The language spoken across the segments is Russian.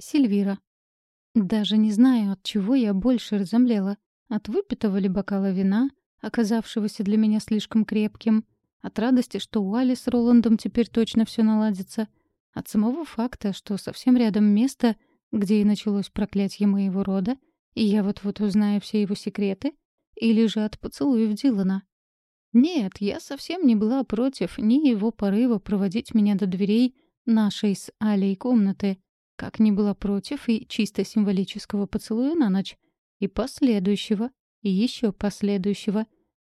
Сильвира. Даже не знаю, от чего я больше разомлела. От выпитого ли бокала вина, оказавшегося для меня слишком крепким, от радости, что у Али с Роландом теперь точно все наладится, от самого факта, что совсем рядом место, где и началось проклятие моего рода, и я вот-вот узнаю все его секреты, или же от поцелуев Дилана. Нет, я совсем не была против ни его порыва проводить меня до дверей нашей с Алей комнаты, как не была против и чисто символического поцелуя на ночь, и последующего, и еще последующего.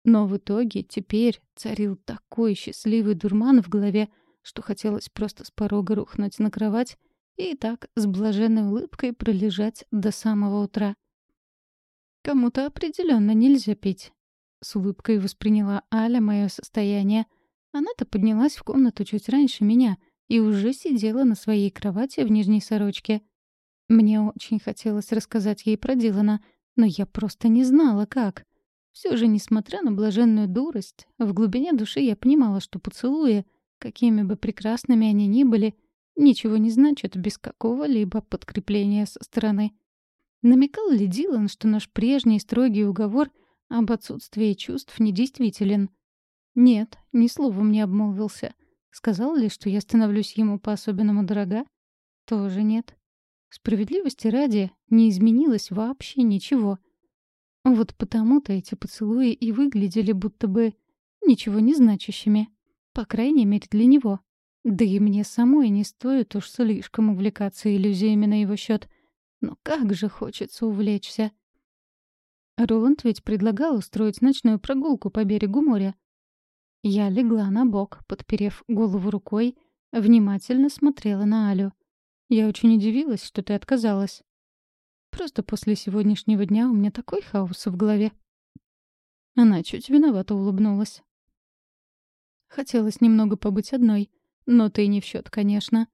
Но в итоге теперь царил такой счастливый дурман в голове, что хотелось просто с порога рухнуть на кровать и так с блаженной улыбкой пролежать до самого утра. Кому-то определенно нельзя пить. С улыбкой восприняла Аля мое состояние. Она-то поднялась в комнату чуть раньше меня — и уже сидела на своей кровати в нижней сорочке. Мне очень хотелось рассказать ей про Дилана, но я просто не знала, как. Все же, несмотря на блаженную дурость, в глубине души я понимала, что поцелуи, какими бы прекрасными они ни были, ничего не значат без какого-либо подкрепления со стороны. Намекал ли Дилан, что наш прежний строгий уговор об отсутствии чувств недействителен? Нет, ни словом не обмолвился. Сказал ли, что я становлюсь ему по-особенному дорога? Тоже нет. Справедливости ради не изменилось вообще ничего. Вот потому-то эти поцелуи и выглядели будто бы ничего не значащими. По крайней мере, для него. Да и мне самой не стоит уж слишком увлекаться иллюзиями на его счет. Но как же хочется увлечься. Роланд ведь предлагал устроить ночную прогулку по берегу моря. Я легла на бок, подперев голову рукой, внимательно смотрела на Алю. Я очень удивилась, что ты отказалась. Просто после сегодняшнего дня у меня такой хаос в голове. Она чуть виновато улыбнулась. Хотелось немного побыть одной, но ты не в счет, конечно.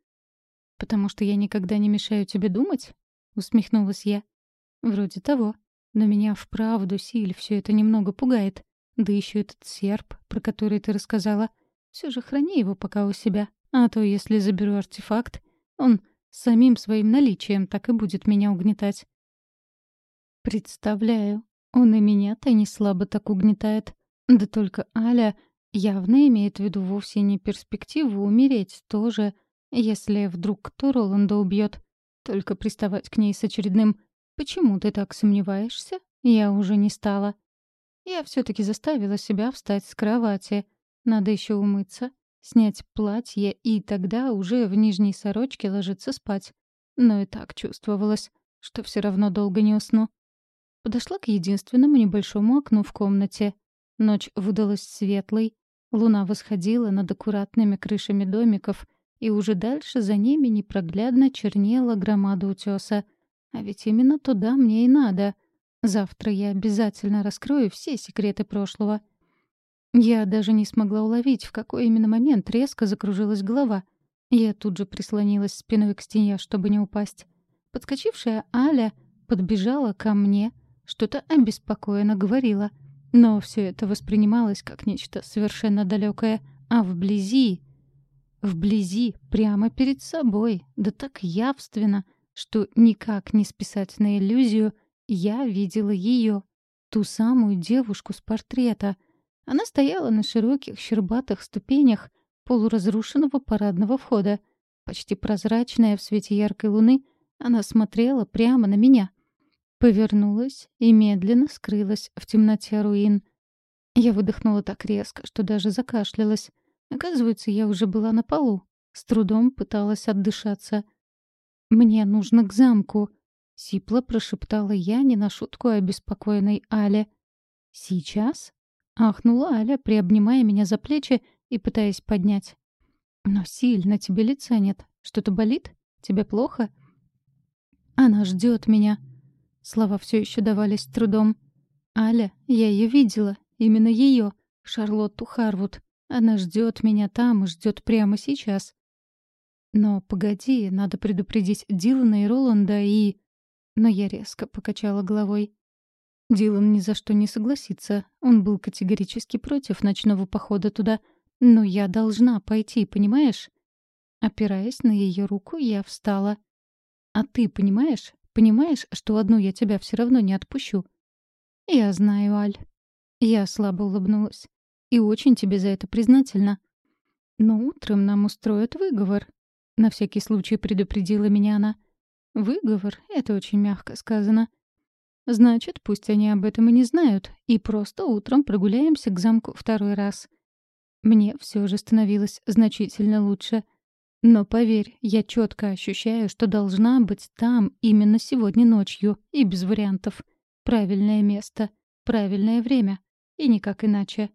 Потому что я никогда не мешаю тебе думать? Усмехнулась я. Вроде того. Но меня вправду, Силь, все это немного пугает. Да еще этот серп, про который ты рассказала. Все же храни его пока у себя. А то, если заберу артефакт, он самим своим наличием так и будет меня угнетать. Представляю. Он и меня-то не слабо так угнетает. Да только Аля явно имеет в виду вовсе не перспективу умереть тоже, если вдруг кто Роланда убьет. Только приставать к ней с очередным «Почему ты так сомневаешься?» я уже не стала. Я все-таки заставила себя встать с кровати. Надо еще умыться, снять платье и тогда уже в нижней сорочке ложиться спать. Но и так чувствовалось, что все равно долго не усну. Подошла к единственному небольшому окну в комнате. Ночь выдалась светлой, луна восходила над аккуратными крышами домиков, и уже дальше за ними непроглядно чернела громада утеса. А ведь именно туда мне и надо — Завтра я обязательно раскрою все секреты прошлого. Я даже не смогла уловить, в какой именно момент резко закружилась голова. Я тут же прислонилась спиной к стене, чтобы не упасть. Подскочившая Аля подбежала ко мне, что-то обеспокоенно говорила. Но все это воспринималось как нечто совершенно далекое, а вблизи... Вблизи, прямо перед собой, да так явственно, что никак не списать на иллюзию — я видела ее, ту самую девушку с портрета. Она стояла на широких щербатых ступенях полуразрушенного парадного входа. Почти прозрачная в свете яркой луны, она смотрела прямо на меня. Повернулась и медленно скрылась в темноте руин. Я выдохнула так резко, что даже закашлялась. Оказывается, я уже была на полу. С трудом пыталась отдышаться. «Мне нужно к замку», Сипло прошептала я не на шутку обеспокоенной Але. «Сейчас?» — ахнула Аля, приобнимая меня за плечи и пытаясь поднять. «Но сильно тебе лица нет. Что-то болит? Тебе плохо?» «Она ждет меня». Слова все еще давались трудом. «Аля, я ее видела. Именно ее, Шарлотту Харвуд. Она ждет меня там и ждет прямо сейчас». «Но погоди, надо предупредить Дилана и Роланда и...» но я резко покачала головой. Дилан ни за что не согласится. Он был категорически против ночного похода туда. Но я должна пойти, понимаешь? Опираясь на ее руку, я встала. А ты понимаешь, понимаешь, что одну я тебя все равно не отпущу? Я знаю, Аль. Я слабо улыбнулась. И очень тебе за это признательна. Но утром нам устроят выговор. На всякий случай предупредила меня она. Выговор — это очень мягко сказано. Значит, пусть они об этом и не знают, и просто утром прогуляемся к замку второй раз. Мне все же становилось значительно лучше. Но поверь, я четко ощущаю, что должна быть там именно сегодня ночью, и без вариантов. Правильное место, правильное время, и никак иначе.